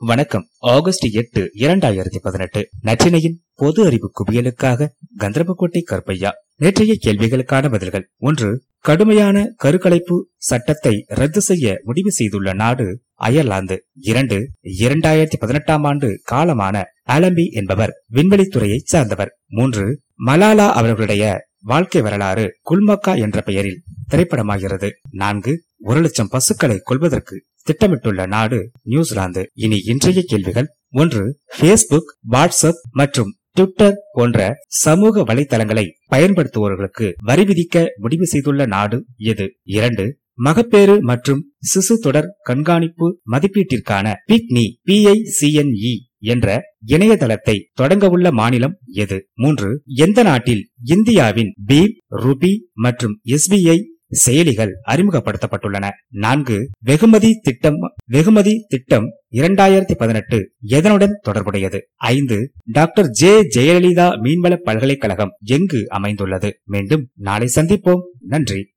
வணக்கம். ஆகஸ்ட் எட்டு இரண்டாயிரத்தி பதினெட்டு. நச்சினையின் பொது அறிவு குவியலுக்காக கந்தரபக்கோட்டை கருப்பையா. நேற்றைய கேள்விகளுக்கான பதில்கள். ஒன்று கடுமையான கருக்கலைப்பு சட்டத்தை ரத்து செய்ய முடிவு செய்துள்ள நாடு அயர்லாந்து. இரண்டு இரண்டாயிரத்தி பதினெட்டாம் ஆண்டு காலமான அலம்பி என்பவர் விண்வெளித்துறையை சார்ந்தவர். மூன்று மலாலா அவர்களுடைய வாழ்க்கை வரலாறு குல்மக்கா என்ற பெயரில் திரைப்படமாகிறது. நான்கு ஒரு லட்சம் பசுக்களை கொள்வதற்கு திட்டமிட்டுள்ள நாடு நியூசிலாந்து. இனி இன்றைய கேள்விகள் ஒன்று பேஸ்புக் வாட்ஸ்அப் மற்றும் ட்விட்டர் போன்ற சமூக வலைதளங்களை பயன்படுத்துவோர்களுக்கு வரி விதிக்க முடிவு செய்துள்ள நாடு எது? இரண்டு மகப்பேறு மற்றும் சிசு தொடர் கண்காணிப்பு மதிப்பீட்டிற்கான பிக்னி பிஐசிஎன்இ என்ற இணையதளத்தை தொடங்கவுள்ள மாநிலம் எது? மூன்று எந்த நாட்டில் இந்தியாவின் பீம் ருபி மற்றும் எஸ்பிஐ செயலிகள் அறிமுகப்படுத்தப்பட்டுள்ளன. நான்கு வெகுமதி திட்டம் வெகுமதி திட்டம் இரண்டாயிரத்தி பதினெட்டு எதனுடன் தொடர்புடையது? ஐந்து டாக்டர் ஜே ஜெயலலிதா மீன்வள பல்கலைக்கழகம் எங்கு அமைந்துள்ளது? மீண்டும் நாளை சந்திப்போம். நன்றி.